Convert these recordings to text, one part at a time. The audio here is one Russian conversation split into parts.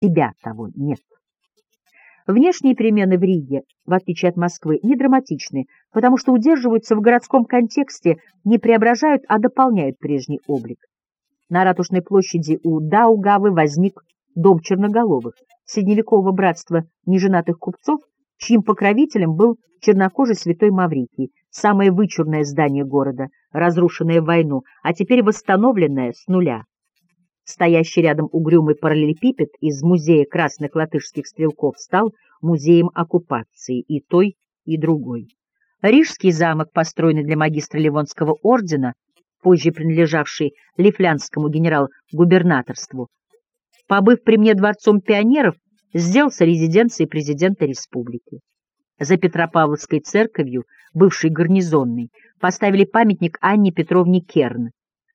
тебя того нет. Внешние перемены в Риге, в отличие от Москвы, не драматичны, потому что удерживаются в городском контексте, не преображают, а дополняют прежний облик. На Ратушной площади у Даугавы возник дом черноголовых, средневекового братства неженатых купцов, чьим покровителем был чернокожий святой Маврикий, самое вычурное здание города, разрушенное в войну, а теперь восстановленное с нуля. Стоящий рядом угрюмый параллелепипед из музея красных латышских стрелков стал музеем оккупации и той, и другой. Рижский замок, построенный для магистра Ливонского ордена, позже принадлежавший Лифлянскому генерал-губернаторству, побыв при мне дворцом пионеров, сделался резиденцией президента республики. За Петропавловской церковью, бывшей гарнизонной, поставили памятник Анне Петровне Керн,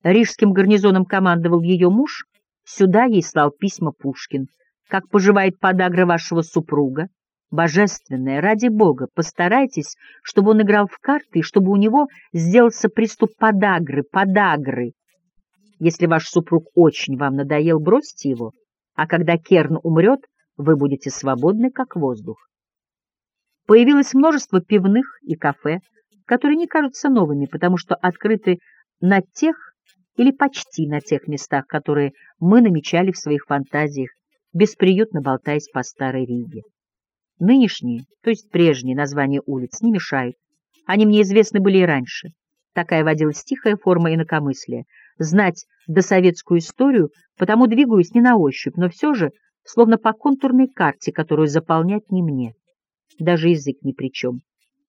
Рижским гарнизоном командовал ее муж, сюда ей слал письма Пушкин. Как поживает подагра вашего супруга? Божественная, ради Бога, постарайтесь, чтобы он играл в карты и чтобы у него сделался приступ подагры, подагры. Если ваш супруг очень вам надоел, бросьте его, а когда Керн умрет, вы будете свободны, как воздух. Появилось множество пивных и кафе, которые не кажутся новыми, потому что открыты на тех, или почти на тех местах, которые мы намечали в своих фантазиях, бесприютно болтаясь по старой Риге. Нынешние, то есть прежние названия улиц не мешают. Они мне известны были и раньше. Такая водилась тихая форма инакомыслия. Знать досоветскую историю, потому двигаюсь не на ощупь, но все же словно по контурной карте, которую заполнять не мне. Даже язык ни при чем.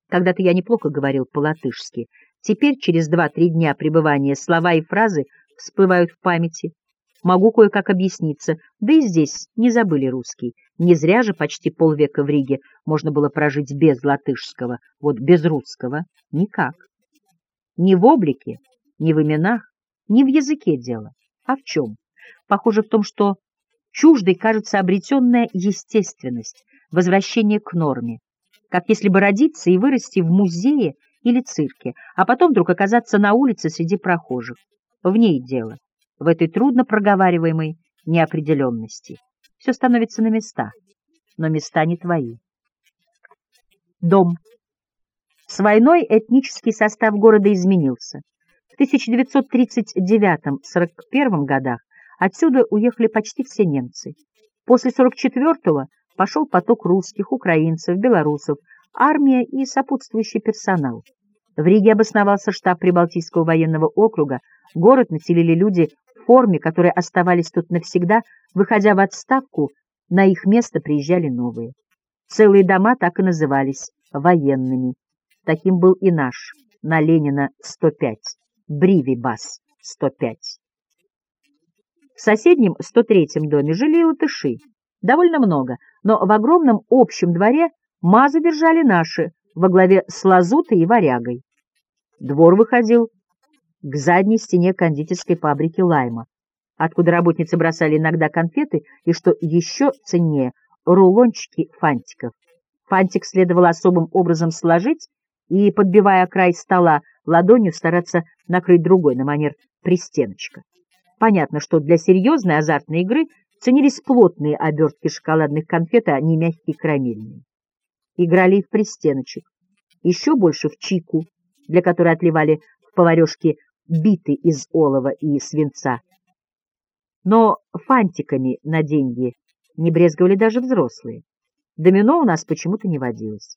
Когда-то я неплохо говорил по-латышски, Теперь, через два-три дня пребывания, слова и фразы всплывают в памяти. Могу кое-как объясниться, да и здесь не забыли русский. Не зря же почти полвека в Риге можно было прожить без латышского, вот без русского — никак. Ни в облике, ни в именах, ни в языке дело. А в чем? Похоже в том, что чуждой кажется обретенная естественность, возвращение к норме. Как если бы родиться и вырасти в музее или цирке, а потом вдруг оказаться на улице среди прохожих. В ней дело, в этой трудно проговариваемой неопределенности. Все становится на места, но места не твои. Дом. С войной этнический состав города изменился. В 1939-41 годах отсюда уехали почти все немцы. После 44-го пошел поток русских, украинцев, белорусов, армия и сопутствующий персонал. В Риге обосновался штаб Прибалтийского военного округа, город населили люди в форме, которые оставались тут навсегда, выходя в отставку, на их место приезжали новые. Целые дома так и назывались военными. Таким был и наш, на Ленина 105, Бривибас 105. В соседнем 103-м доме жили латыши, довольно много, но в огромном общем дворе мазы держали наши, во главе с Лазутой и Варягой. Двор выходил к задней стене кондитерской фабрики «Лайма», откуда работницы бросали иногда конфеты и, что еще ценнее, рулончики фантиков. Фантик следовало особым образом сложить и, подбивая край стола ладонью, стараться накрыть другой на манер пристеночка. Понятно, что для серьезной азартной игры ценились плотные обертки шоколадных конфет, а не мягкие карамельные играли в пристеночек, еще больше в чику, для которой отливали в поварешке биты из олова и свинца. Но фантиками на деньги не брезговали даже взрослые. Домино у нас почему-то не водилось.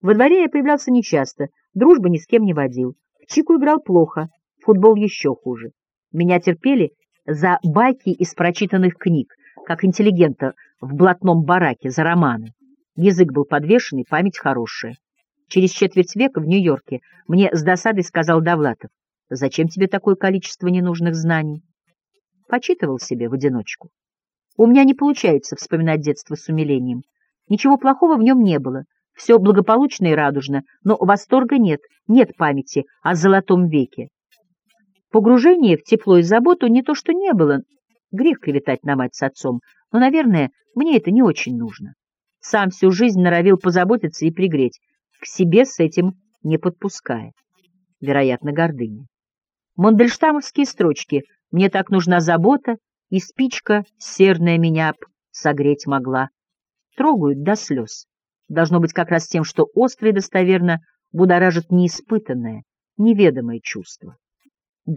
Во дворе я появлялся нечасто, дружбы ни с кем не водил. В чику играл плохо, в футбол еще хуже. Меня терпели за байки из прочитанных книг, как интеллигента в блатном бараке за романы. Язык был подвешенный, память хорошая. Через четверть века в Нью-Йорке мне с досадой сказал Довлатов, «Зачем тебе такое количество ненужных знаний?» Почитывал себе в одиночку. У меня не получается вспоминать детство с умилением. Ничего плохого в нем не было. Все благополучно и радужно, но восторга нет, нет памяти о золотом веке. Погружение в тепло и заботу не то что не было. Грех клеветать на мать с отцом, но, наверное, мне это не очень нужно. Сам всю жизнь норовил позаботиться и пригреть, к себе с этим не подпуская. Вероятно, гордыня. Мондельштамовские строчки «Мне так нужна забота» и спичка «Серная меня согреть могла. Трогают до слез. Должно быть как раз тем, что остро достоверно будоражит неиспытанное, неведомое чувство.